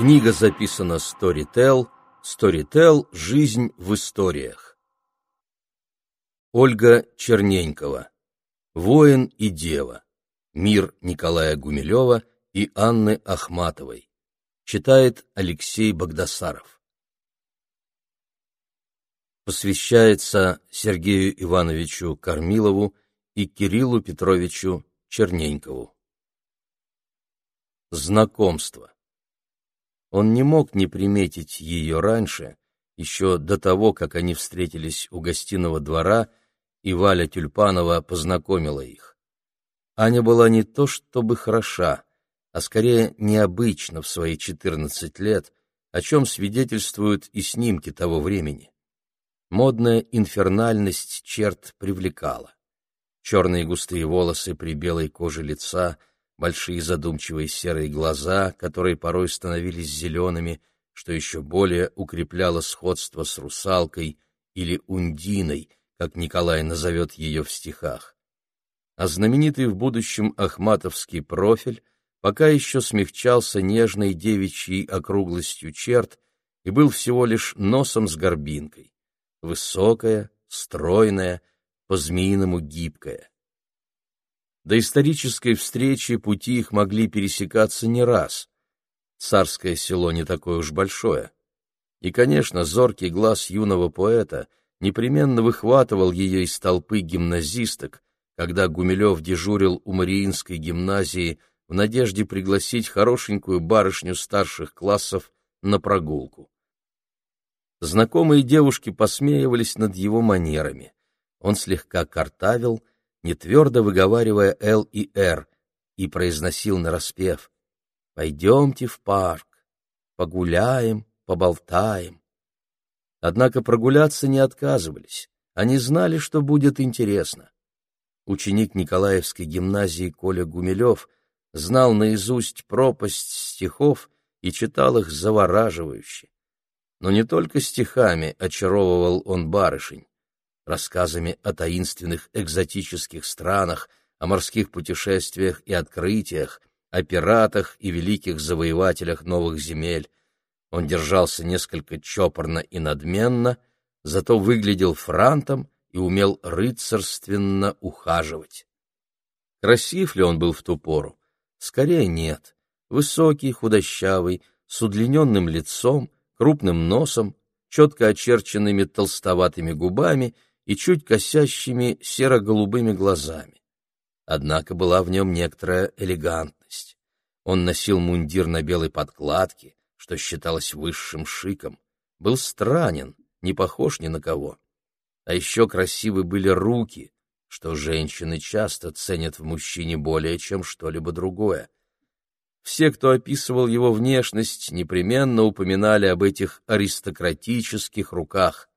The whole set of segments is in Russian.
Книга записана Storytel, Storytel «Жизнь в историях». Ольга Черненькова. «Воин и дева». Мир Николая Гумилева и Анны Ахматовой. Читает Алексей Богдасаров. Посвящается Сергею Ивановичу Кормилову и Кириллу Петровичу Черненькову. Знакомство. Он не мог не приметить ее раньше, еще до того, как они встретились у гостиного двора, и Валя Тюльпанова познакомила их. Аня была не то чтобы хороша, а скорее необычна в свои четырнадцать лет, о чем свидетельствуют и снимки того времени. Модная инфернальность черт привлекала. Черные густые волосы при белой коже лица — большие задумчивые серые глаза, которые порой становились зелеными, что еще более укрепляло сходство с русалкой или ундиной, как Николай назовет ее в стихах. А знаменитый в будущем ахматовский профиль пока еще смягчался нежной девичьей округлостью черт и был всего лишь носом с горбинкой. Высокая, стройная, по-змеиному гибкая. До исторической встречи пути их могли пересекаться не раз. Царское село не такое уж большое. И, конечно, зоркий глаз юного поэта непременно выхватывал ее из толпы гимназисток, когда Гумилев дежурил у Мариинской гимназии в надежде пригласить хорошенькую барышню старших классов на прогулку. Знакомые девушки посмеивались над его манерами. Он слегка картавил, не твердо выговаривая «Л» и «Р», и произносил нараспев «Пойдемте в парк, погуляем, поболтаем». Однако прогуляться не отказывались, они знали, что будет интересно. Ученик Николаевской гимназии Коля Гумилев знал наизусть пропасть стихов и читал их завораживающе. Но не только стихами очаровывал он барышень рассказами о таинственных экзотических странах, о морских путешествиях и открытиях, о пиратах и великих завоевателях новых земель. Он держался несколько чопорно и надменно, зато выглядел франтом и умел рыцарственно ухаживать. Красив ли он был в ту пору? Скорее нет. Высокий, худощавый, с удлиненным лицом, крупным носом, четко очерченными толстоватыми губами — и чуть косящими серо-голубыми глазами. Однако была в нем некоторая элегантность. Он носил мундир на белой подкладке, что считалось высшим шиком, был странен, не похож ни на кого. А еще красивы были руки, что женщины часто ценят в мужчине более, чем что-либо другое. Все, кто описывал его внешность, непременно упоминали об этих аристократических руках,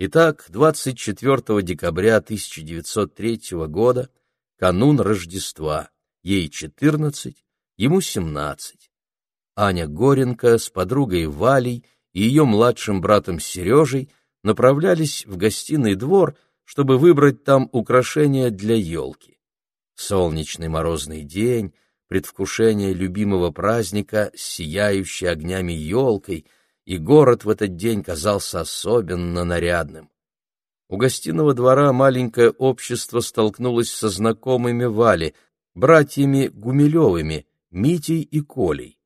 Итак, 24 декабря 1903 года, канун Рождества, ей 14, ему 17. Аня Горенко с подругой Валей и ее младшим братом Сережей направлялись в гостиный двор, чтобы выбрать там украшения для елки. Солнечный морозный день, предвкушение любимого праздника с сияющей огнями елкой — и город в этот день казался особенно нарядным. У гостиного двора маленькое общество столкнулось со знакомыми Вали, братьями Гумилевыми, Митей и Колей.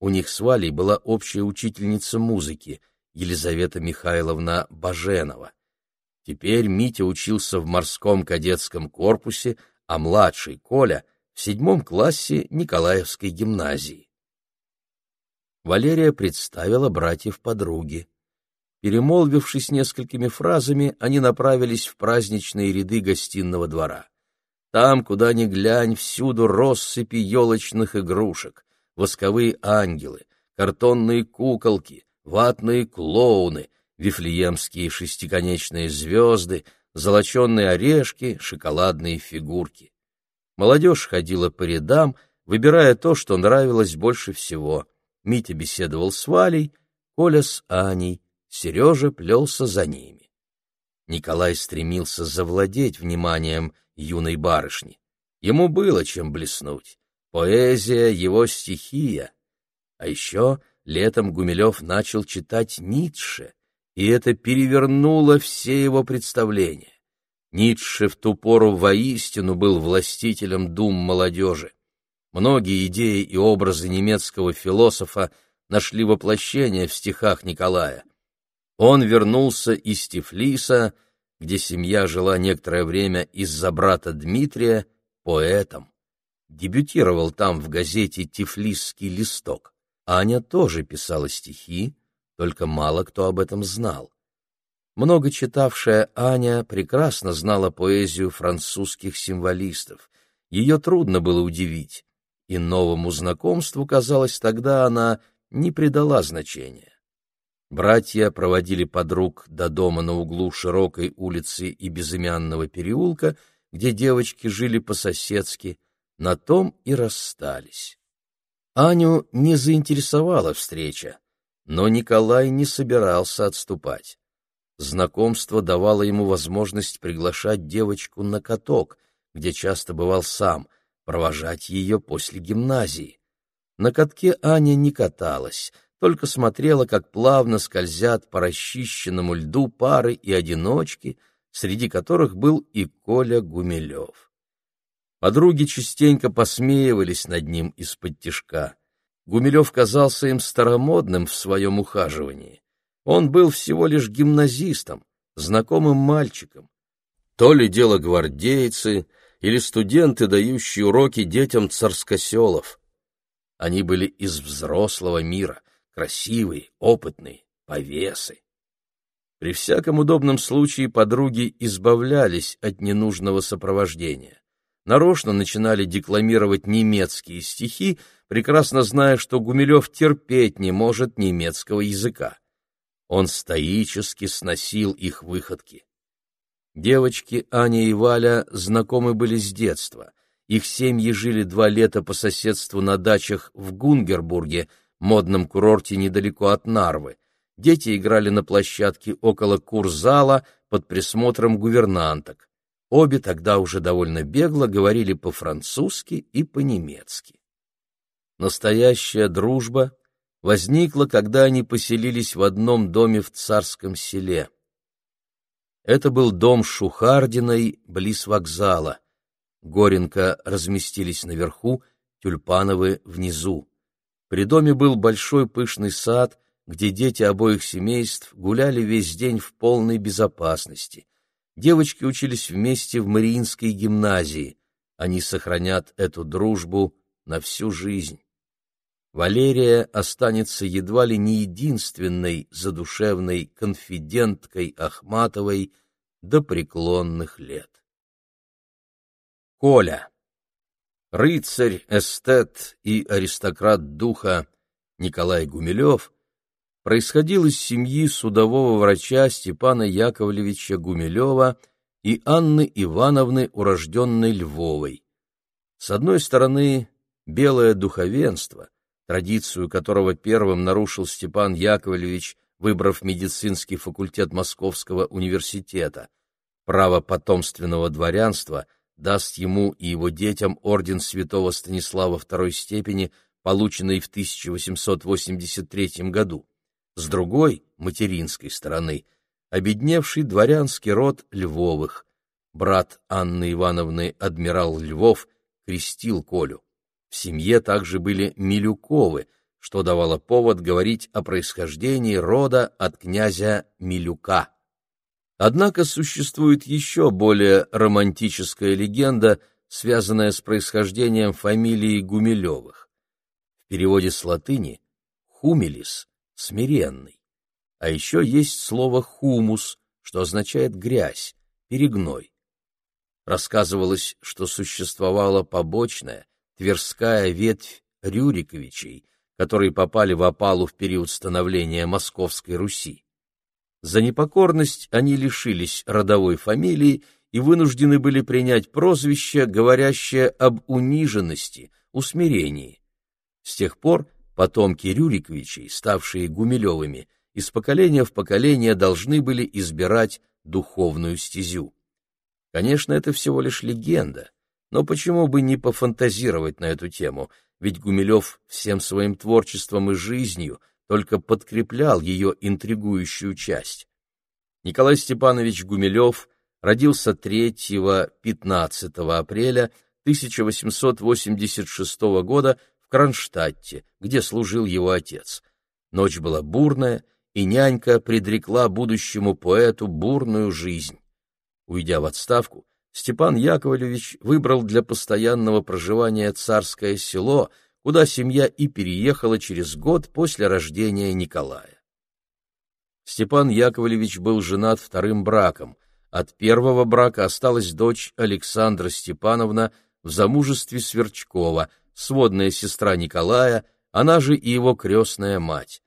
У них с Валей была общая учительница музыки, Елизавета Михайловна Баженова. Теперь Митя учился в морском кадетском корпусе, а младший Коля — в седьмом классе Николаевской гимназии. Валерия представила братьев подруги. Перемолвившись несколькими фразами, они направились в праздничные ряды гостиного двора. Там, куда ни глянь, всюду россыпи елочных игрушек, восковые ангелы, картонные куколки, ватные клоуны, вифлеемские шестиконечные звезды, золоченые орешки, шоколадные фигурки. Молодежь ходила по рядам, выбирая то, что нравилось больше всего. Митя беседовал с Валей, Коля с Аней, Сережа плелся за ними. Николай стремился завладеть вниманием юной барышни. Ему было чем блеснуть. Поэзия — его стихия. А еще летом Гумилев начал читать Ницше, и это перевернуло все его представления. Ницше в ту пору воистину был властителем дум молодежи. Многие идеи и образы немецкого философа нашли воплощение в стихах Николая. Он вернулся из Тифлиса, где семья жила некоторое время из-за брата Дмитрия, поэтом. Дебютировал там в газете «Тифлисский листок». Аня тоже писала стихи, только мало кто об этом знал. Много читавшая Аня прекрасно знала поэзию французских символистов. Ее трудно было удивить, и новому знакомству, казалось, тогда она не придала значения. Братья проводили подруг до дома на углу широкой улицы и безымянного переулка, где девочки жили по-соседски, на том и расстались. Аню не заинтересовала встреча, но Николай не собирался отступать. Знакомство давало ему возможность приглашать девочку на каток, где часто бывал сам, провожать ее после гимназии. На катке Аня не каталась, только смотрела, как плавно скользят по расчищенному льду пары и одиночки, среди которых был и Коля Гумилев. Подруги частенько посмеивались над ним из-под тишка. Гумилев казался им старомодным в своем ухаживании. Он был всего лишь гимназистом, знакомым мальчиком. То ли дело гвардейцы или студенты, дающие уроки детям царскоселов. Они были из взрослого мира, красивые, опытные, повесы. При всяком удобном случае подруги избавлялись от ненужного сопровождения. Нарочно начинали декламировать немецкие стихи, прекрасно зная, что Гумилев терпеть не может немецкого языка. Он стоически сносил их выходки. Девочки Аня и Валя знакомы были с детства. Их семьи жили два лета по соседству на дачах в Гунгербурге, модном курорте недалеко от Нарвы. Дети играли на площадке около курзала под присмотром гувернанток. Обе тогда уже довольно бегло говорили по-французски и по-немецки. Настоящая дружба возникла, когда они поселились в одном доме в царском селе. Это был дом Шухардиной близ вокзала. Горенко разместились наверху, Тюльпановы внизу. При доме был большой пышный сад, где дети обоих семейств гуляли весь день в полной безопасности. Девочки учились вместе в Мариинской гимназии. Они сохранят эту дружбу на всю жизнь. Валерия останется едва ли не единственной задушевной конфиденткой Ахматовой до преклонных лет. Коля. Рыцарь, эстет и аристократ духа Николай Гумилев происходил из семьи судового врача Степана Яковлевича Гумилева и Анны Ивановны, урожденной Львовой. С одной стороны, белое духовенство — традицию которого первым нарушил Степан Яковлевич, выбрав медицинский факультет Московского университета. Право потомственного дворянства даст ему и его детям орден святого Станислава второй степени, полученный в 1883 году. С другой, материнской стороны, обедневший дворянский род Львовых. Брат Анны Ивановны, адмирал Львов, крестил Колю. В семье также были Милюковы, что давало повод говорить о происхождении рода от князя Милюка. Однако существует еще более романтическая легенда, связанная с происхождением фамилии Гумилевых. В переводе с латыни «хумилис» — «смиренный». А еще есть слово «хумус», что означает «грязь», «перегной». Рассказывалось, что существовала побочная, Тверская ветвь Рюриковичей, которые попали в опалу в период становления Московской Руси. За непокорность они лишились родовой фамилии и вынуждены были принять прозвище, говорящее об униженности, усмирении. С тех пор потомки Рюриковичей, ставшие Гумилевыми, из поколения в поколение должны были избирать духовную стезю. Конечно, это всего лишь легенда, но почему бы не пофантазировать на эту тему? ведь Гумилев всем своим творчеством и жизнью только подкреплял ее интригующую часть. Николай Степанович Гумилев родился 3-15 апреля 1886 года в Кронштадте, где служил его отец. Ночь была бурная, и нянька предрекла будущему поэту бурную жизнь. Уйдя в отставку, Степан Яковлевич выбрал для постоянного проживания царское село, куда семья и переехала через год после рождения Николая. Степан Яковлевич был женат вторым браком. От первого брака осталась дочь Александра Степановна в замужестве Сверчкова, сводная сестра Николая, она же и его крестная мать.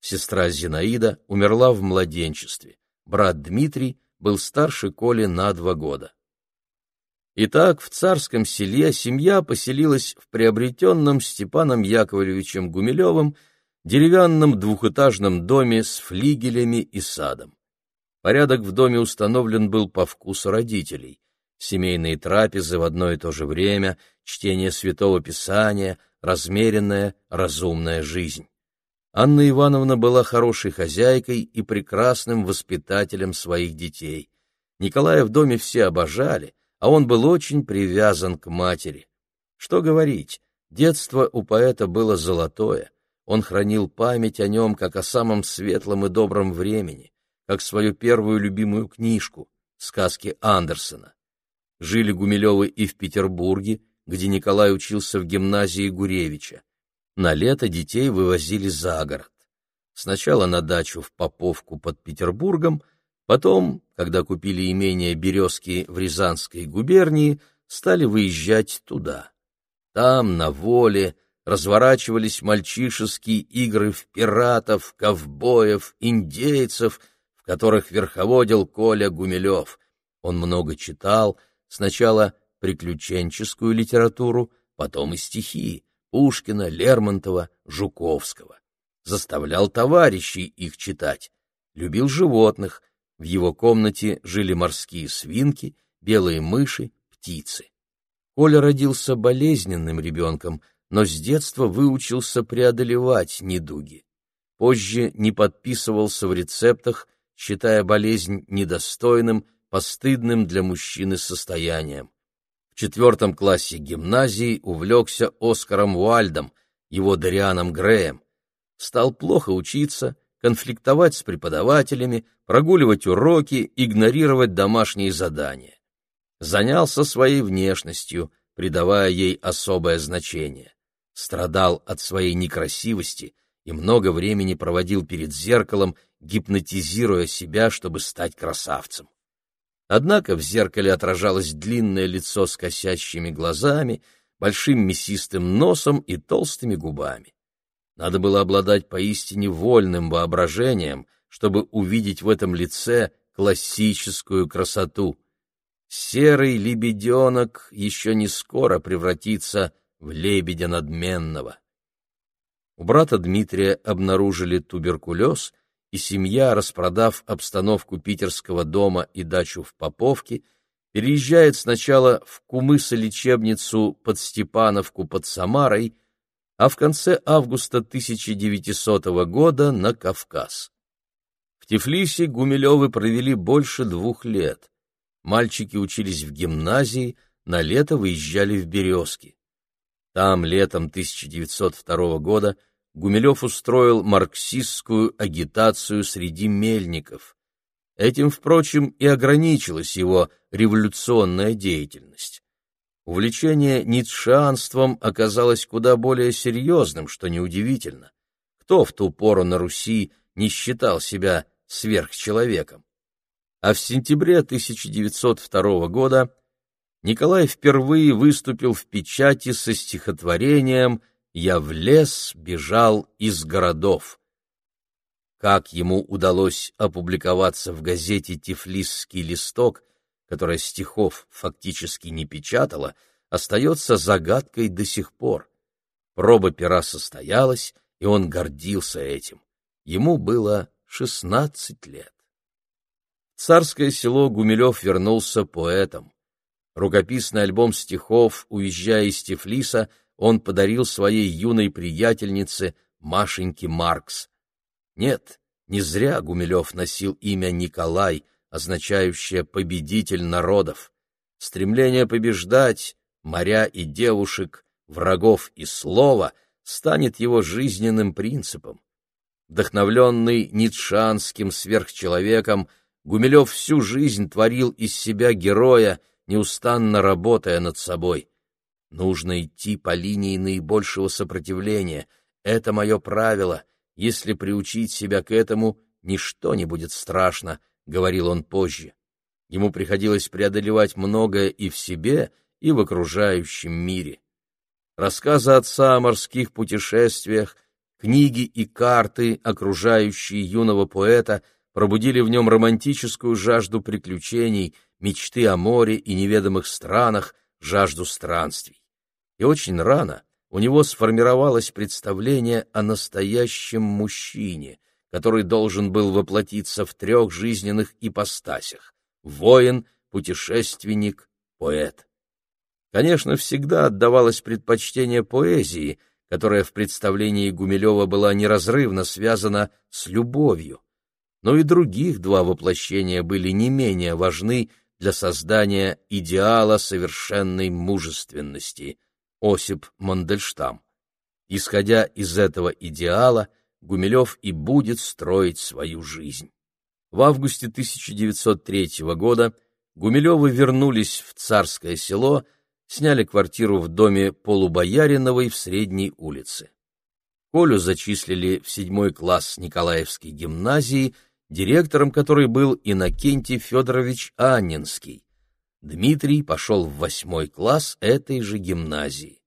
Сестра Зинаида умерла в младенчестве. Брат Дмитрий был старше Коли на два года. Итак, в царском селе семья поселилась в приобретенном Степаном Яковлевичем Гумилевым деревянном двухэтажном доме с флигелями и садом. Порядок в доме установлен был по вкусу родителей. Семейные трапезы в одно и то же время, чтение Святого Писания, размеренная, разумная жизнь. Анна Ивановна была хорошей хозяйкой и прекрасным воспитателем своих детей. Николая в доме все обожали, а он был очень привязан к матери. Что говорить, детство у поэта было золотое. Он хранил память о нем как о самом светлом и добром времени, как свою первую любимую книжку «Сказки Андерсона». Жили Гумилевы и в Петербурге, где Николай учился в гимназии Гуревича. На лето детей вывозили за город. Сначала на дачу в Поповку под Петербургом, потом, когда купили имение Березки в Рязанской губернии, стали выезжать туда. Там, на воле, разворачивались мальчишеские игры в пиратов, ковбоев, индейцев, в которых верховодил Коля Гумилев. Он много читал, сначала приключенческую литературу, потом и стихи, Пушкина, Лермонтова, Жуковского. Заставлял товарищей их читать. Любил животных. В его комнате жили морские свинки, белые мыши, птицы. Коля родился болезненным ребенком, но с детства выучился преодолевать недуги. Позже не подписывался в рецептах, считая болезнь недостойным, постыдным для мужчины состоянием четвертом классе гимназии увлекся Оскаром Уальдом, его Дарианом Греем. Стал плохо учиться, конфликтовать с преподавателями, прогуливать уроки, игнорировать домашние задания. Занялся своей внешностью, придавая ей особое значение. Страдал от своей некрасивости и много времени проводил перед зеркалом, гипнотизируя себя, чтобы стать красавцем. Однако в зеркале отражалось длинное лицо с косящими глазами, большим мясистым носом и толстыми губами. Надо было обладать поистине вольным воображением, чтобы увидеть в этом лице классическую красоту. Серый лебеденок еще не скоро превратится в лебедя надменного. У брата Дмитрия обнаружили туберкулез, и семья, распродав обстановку питерского дома и дачу в Поповке, переезжает сначала в Кумысо-лечебницу под Степановку под Самарой, а в конце августа 1900 года на Кавказ. В Тифлисе Гумилевы провели больше двух лет. Мальчики учились в гимназии, на лето выезжали в Березки. Там летом 1902 года Гумилев устроил марксистскую агитацию среди мельников. Этим, впрочем, и ограничилась его революционная деятельность. Увлечение ницшеанством оказалось куда более серьезным, что неудивительно. Кто в ту пору на Руси не считал себя сверхчеловеком? А в сентябре 1902 года Николай впервые выступил в печати со стихотворением я в лес бежал из городов. Как ему удалось опубликоваться в газете «Тифлисский листок», которая стихов фактически не печатала, остается загадкой до сих пор. Проба пера состоялась, и он гордился этим. Ему было шестнадцать лет. В царское село Гумилев вернулся поэтом. Рукописный альбом стихов «Уезжая из Тифлиса» он подарил своей юной приятельнице Машеньке Маркс. Нет, не зря Гумилев носил имя Николай, означающее «победитель народов». Стремление побеждать, моря и девушек, врагов и слова станет его жизненным принципом. Вдохновленный ницшанским сверхчеловеком, Гумилев всю жизнь творил из себя героя, неустанно работая над собой. Нужно идти по линии наибольшего сопротивления. Это мое правило. Если приучить себя к этому, ничто не будет страшно, — говорил он позже. Ему приходилось преодолевать многое и в себе, и в окружающем мире. Рассказы отца о морских путешествиях, книги и карты, окружающие юного поэта, пробудили в нем романтическую жажду приключений, мечты о море и неведомых странах, жажду странствий и очень рано у него сформировалось представление о настоящем мужчине, который должен был воплотиться в трех жизненных ипостасях — воин, путешественник, поэт. Конечно, всегда отдавалось предпочтение поэзии, которая в представлении Гумилева была неразрывно связана с любовью. Но и других два воплощения были не менее важны для создания идеала совершенной мужественности — Осип Мандельштам. Исходя из этого идеала, Гумилев и будет строить свою жизнь. В августе 1903 года Гумилевы вернулись в Царское село, сняли квартиру в доме Полубояриновой в Средней улице. Колю зачислили в седьмой класс Николаевской гимназии, директором которой был Иннокентий Федорович Анненский. Дмитрий пошел в восьмой класс этой же гимназии.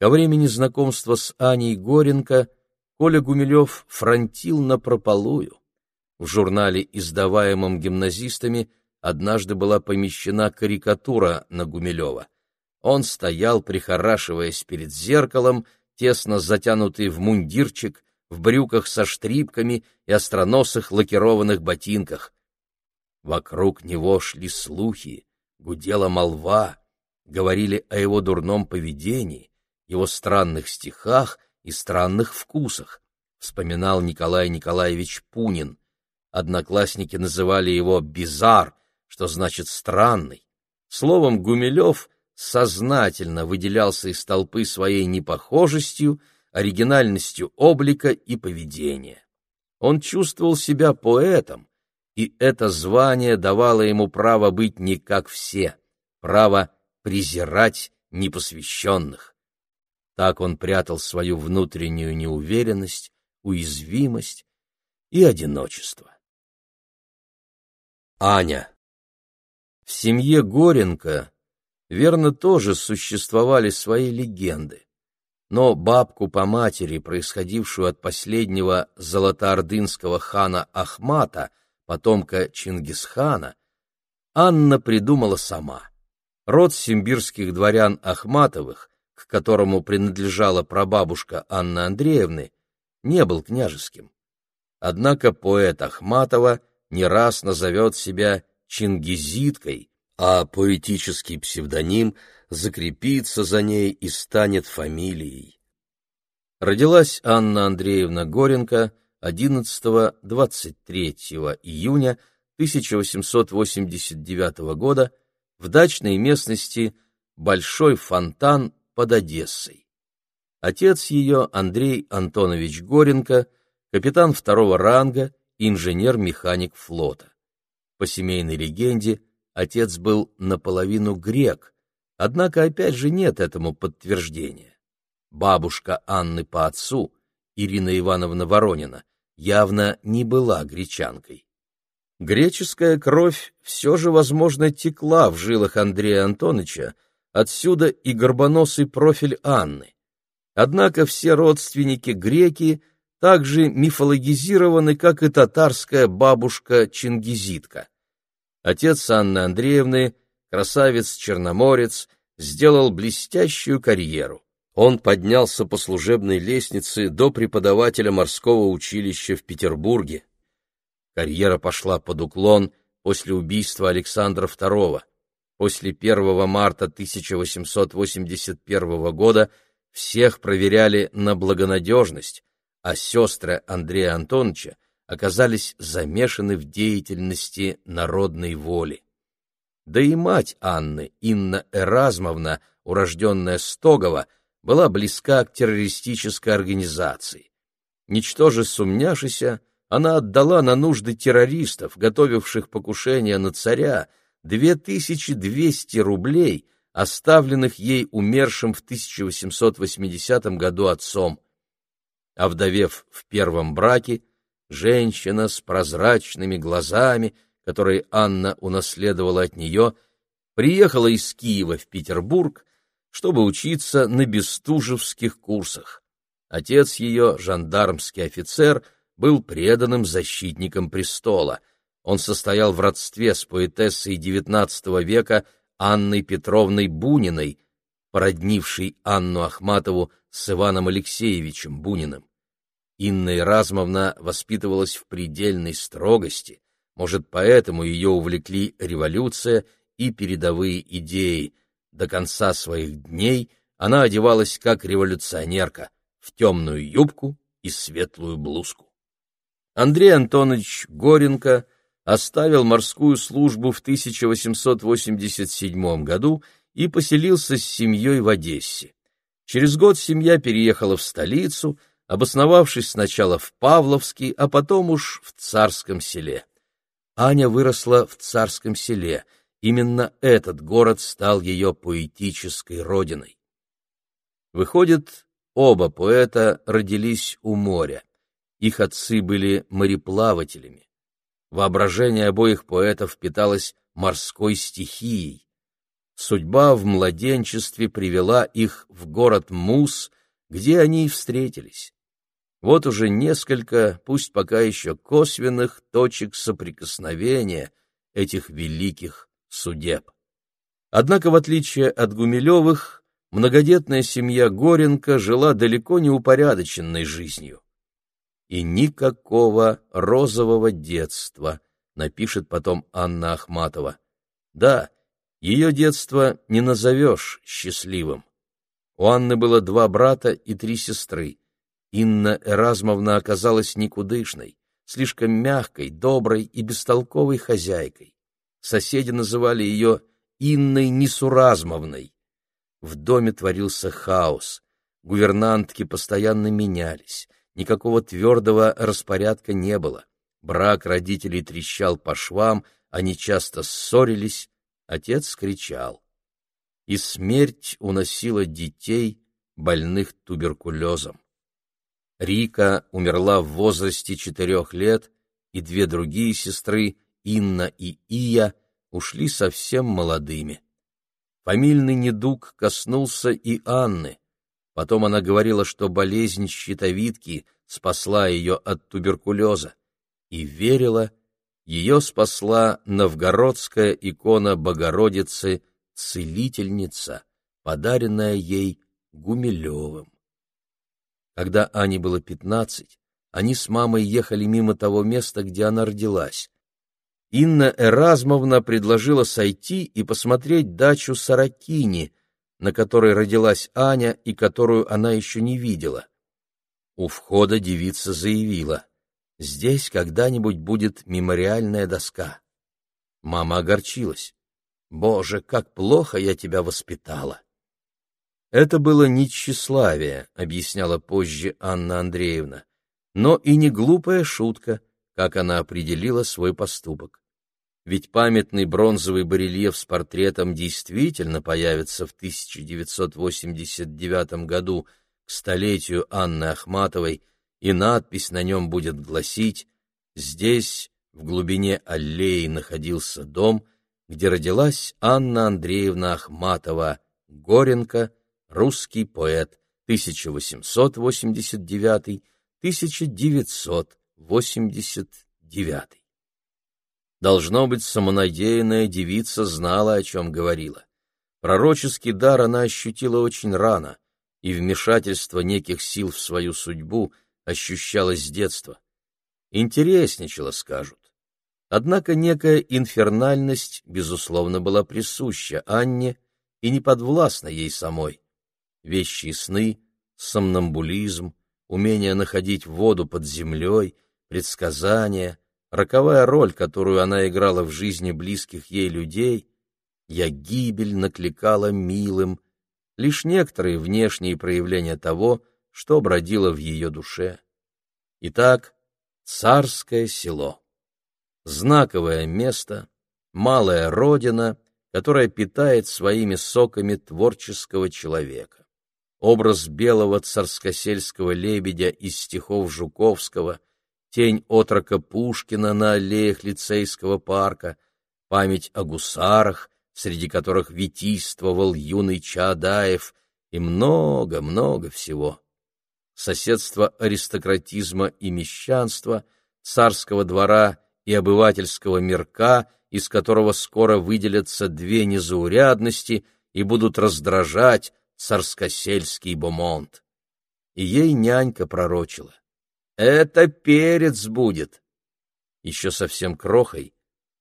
Ко времени знакомства с Аней Горенко Коля Гумилев фронтил напропалую. В журнале, издаваемом гимназистами, однажды была помещена карикатура на Гумилева. Он стоял, прихорашиваясь перед зеркалом, тесно затянутый в мундирчик, в брюках со штрипками и остроносых лакированных ботинках. Вокруг него шли слухи, гудела молва, говорили о его дурном поведении, его странных стихах и странных вкусах, вспоминал Николай Николаевич Пунин. Одноклассники называли его «бизар», что значит «странный». Словом, Гумилев сознательно выделялся из толпы своей непохожестью, оригинальностью облика и поведения. Он чувствовал себя поэтом, и это звание давало ему право быть не как все, право презирать непосвященных. Так он прятал свою внутреннюю неуверенность, уязвимость и одиночество. Аня. В семье Горенко, верно, тоже существовали свои легенды. Но бабку по матери, происходившую от последнего золотоордынского хана Ахмата, потомка Чингисхана, Анна придумала сама. Род симбирских дворян Ахматовых, к которому принадлежала прабабушка Анны Андреевны, не был княжеским. Однако поэт Ахматова не раз назовет себя Чингизиткой, а поэтический псевдоним закрепится за ней и станет фамилией. Родилась Анна Андреевна Горенко 11-23 июня 1889 года в дачной местности Большой фонтан под Одессой. Отец ее, Андрей Антонович Горенко, капитан второго ранга, инженер-механик флота. По семейной легенде, отец был наполовину грек, однако опять же нет этому подтверждения. Бабушка Анны по отцу, Ирина Ивановна Воронина, явно не была гречанкой. Греческая кровь все же, возможно, текла в жилах Андрея Антоновича, отсюда и горбоносый профиль Анны. Однако все родственники греки также мифологизированы, как и татарская бабушка Чингизитка. Отец Анны Андреевны, красавец-черноморец, сделал блестящую карьеру он поднялся по служебной лестнице до преподавателя морского училища в Петербурге. Карьера пошла под уклон после убийства Александра II. После 1 марта 1881 года всех проверяли на благонадежность, а сестры Андрея Антоновича оказались замешаны в деятельности народной воли. Да и мать Анны, Инна Эразмовна, урожденная Стогова, была близка к террористической организации. Ничтоже сумняшися, она отдала на нужды террористов, готовивших покушение на царя, 2200 рублей, оставленных ей умершим в 1880 году отцом. Овдовев в первом браке, женщина с прозрачными глазами, которые Анна унаследовала от нее, приехала из Киева в Петербург, чтобы учиться на бестужевских курсах. Отец ее, жандармский офицер, был преданным защитником престола. Он состоял в родстве с поэтессой XIX века Анной Петровной Буниной, породнившей Анну Ахматову с Иваном Алексеевичем Буниным. Инна Иразмовна воспитывалась в предельной строгости, может, поэтому ее увлекли революция и передовые идеи. До конца своих дней она одевалась как революционерка, в темную юбку и светлую блузку. Андрей Антонович Горенко оставил морскую службу в 1887 году и поселился с семьей в Одессе. Через год семья переехала в столицу, обосновавшись сначала в Павловске, а потом уж в Царском селе. Аня выросла в Царском селе. Именно этот город стал ее поэтической родиной. Выходит, оба поэта родились у моря. Их отцы были мореплавателями. Воображение обоих поэтов питалось морской стихией. Судьба в младенчестве привела их в город Мус, где они и встретились. Вот уже несколько, пусть пока еще косвенных, точек соприкосновения этих великих судеб. Однако, в отличие от Гумилевых, многодетная семья Горенко жила далеко не упорядоченной жизнью и никакого розового детства, напишет потом Анна Ахматова. Да, ее детство не назовешь счастливым. У Анны было два брата и три сестры. Инна Эразмовна оказалась никудышной, слишком мягкой, доброй и бестолковой хозяйкой. Соседи называли ее Инной Несуразмовной. В доме творился хаос. Гувернантки постоянно менялись никакого твердого распорядка не было. Брак родителей трещал по швам, они часто ссорились, отец кричал. И смерть уносила детей, больных туберкулезом. Рика умерла в возрасте четырех лет, и две другие сестры, Инна и Ия, ушли совсем молодыми. Фамильный недуг коснулся и Анны. Потом она говорила, что болезнь щитовидки спасла ее от туберкулеза, и верила, ее спасла новгородская икона Богородицы «Целительница», подаренная ей Гумилевым. Когда Ане было пятнадцать, они с мамой ехали мимо того места, где она родилась. Инна Эразмовна предложила сойти и посмотреть дачу Саракини, на которой родилась Аня и которую она еще не видела. У входа девица заявила, «Здесь когда-нибудь будет мемориальная доска». Мама огорчилась. «Боже, как плохо я тебя воспитала!» Это было не тщеславие, объясняла позже Анна Андреевна, но и не глупая шутка, как она определила свой поступок ведь памятный бронзовый барельеф с портретом действительно появится в 1989 году к столетию Анны Ахматовой, и надпись на нем будет гласить «Здесь, в глубине аллеи, находился дом, где родилась Анна Андреевна Ахматова, Горенко, русский поэт, 1889-1989». Должно быть, самонадеянная девица знала, о чем говорила. Пророческий дар она ощутила очень рано, и вмешательство неких сил в свою судьбу ощущалось с детства. Интересничала, скажут. Однако некая инфернальность, безусловно, была присуща Анне и не подвластна ей самой. вещи сны, сомнамбулизм, умение находить воду под землей, предсказания, роковая роль, которую она играла в жизни близких ей людей, я гибель накликала милым, лишь некоторые внешние проявления того, что бродило в ее душе. Итак, царское село. Знаковое место, малая родина, которая питает своими соками творческого человека. Образ белого царскосельского лебедя из стихов Жуковского, тень отрока Пушкина на аллеях лицейского парка, память о гусарах, среди которых витийствовал юный Чаадаев, и много-много всего. Соседство аристократизма и мещанства, царского двора и обывательского мирка, из которого скоро выделятся две незаурядности и будут раздражать царскосельский бомонд. И ей нянька пророчила. «Это перец будет!» Еще совсем крохой,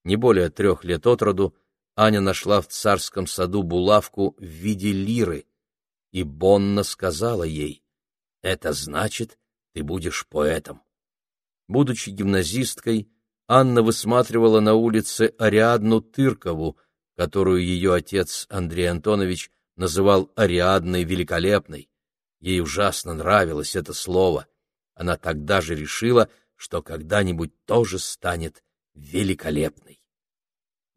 не более трех лет от роду, Аня нашла в царском саду булавку в виде лиры, и Бонна сказала ей, «Это значит, ты будешь поэтом». Будучи гимназисткой, Анна высматривала на улице Ариадну Тыркову, которую ее отец Андрей Антонович называл Ариадной Великолепной. Ей ужасно нравилось это слово. Она тогда же решила, что когда-нибудь тоже станет великолепной.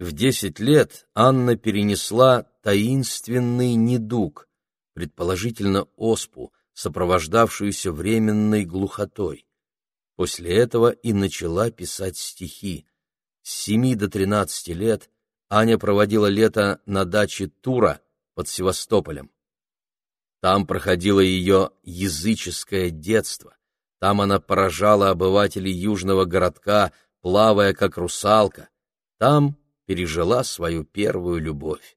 В десять лет Анна перенесла таинственный недуг, предположительно оспу, сопровождавшуюся временной глухотой. После этого и начала писать стихи. С семи до тринадцати лет Аня проводила лето на даче Тура под Севастополем. Там проходило ее языческое детство. Там она поражала обывателей южного городка, плавая как русалка. Там пережила свою первую любовь.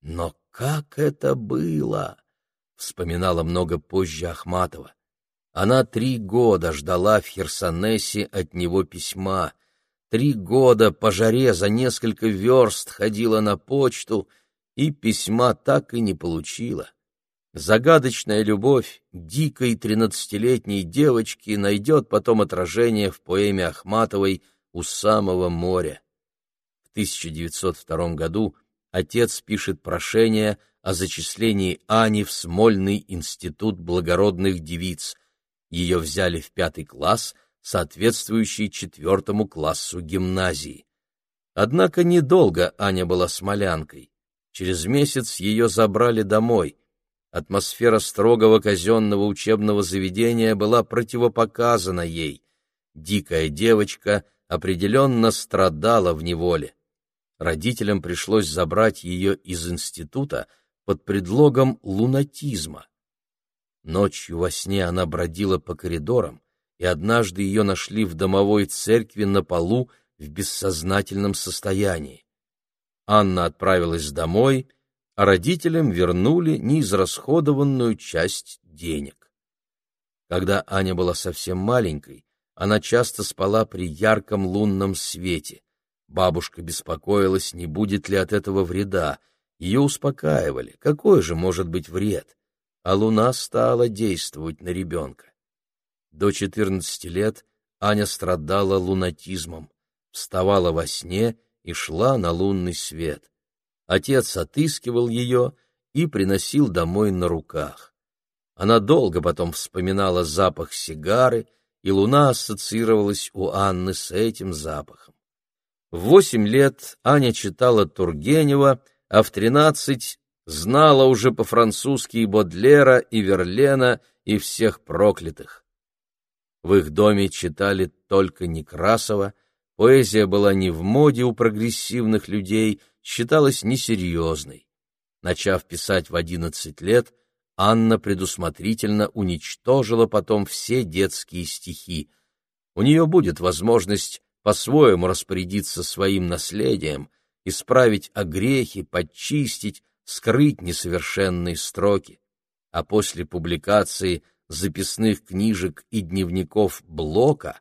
Но как это было? Вспоминала много позже Ахматова. Она три года ждала в Херсонесе от него письма. Три года по жаре за несколько верст ходила на почту и письма так и не получила. Загадочная любовь дикой тринадцатилетней девочки найдет потом отражение в поэме Ахматовой «У самого моря». 1902 году отец пишет прошение о зачислении Ани в Смольный институт благородных девиц. Ее взяли в пятый класс, соответствующий четвертому классу гимназии. Однако недолго Аня была смолянкой. Через месяц ее забрали домой. Атмосфера строгого казенного учебного заведения была противопоказана ей. Дикая девочка определенно страдала в неволе родителям пришлось забрать ее из института под предлогом лунатизма. Ночью во сне она бродила по коридорам, и однажды ее нашли в домовой церкви на полу в бессознательном состоянии. Анна отправилась домой, а родителям вернули неизрасходованную часть денег. Когда Аня была совсем маленькой, она часто спала при ярком лунном свете. Бабушка беспокоилась, не будет ли от этого вреда. Ее успокаивали. Какой же может быть вред? А луна стала действовать на ребенка. До 14 лет Аня страдала лунатизмом, вставала во сне и шла на лунный свет. Отец отыскивал ее и приносил домой на руках. Она долго потом вспоминала запах сигары, и луна ассоциировалась у Анны с этим запахом. В восемь лет Аня читала Тургенева, а в тринадцать знала уже по-французски и Бодлера, и Верлена, и всех проклятых. В их доме читали только Некрасова, поэзия была не в моде у прогрессивных людей, считалась несерьезной. Начав писать в одиннадцать лет, Анна предусмотрительно уничтожила потом все детские стихи. У нее будет возможность по-своему распорядиться своим наследием, исправить огрехи, подчистить, скрыть несовершенные строки. А после публикации записных книжек и дневников Блока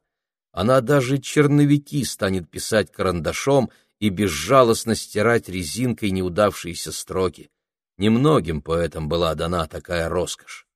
она даже черновики станет писать карандашом и безжалостно стирать резинкой неудавшиеся строки. Немногим поэтам была дана такая роскошь.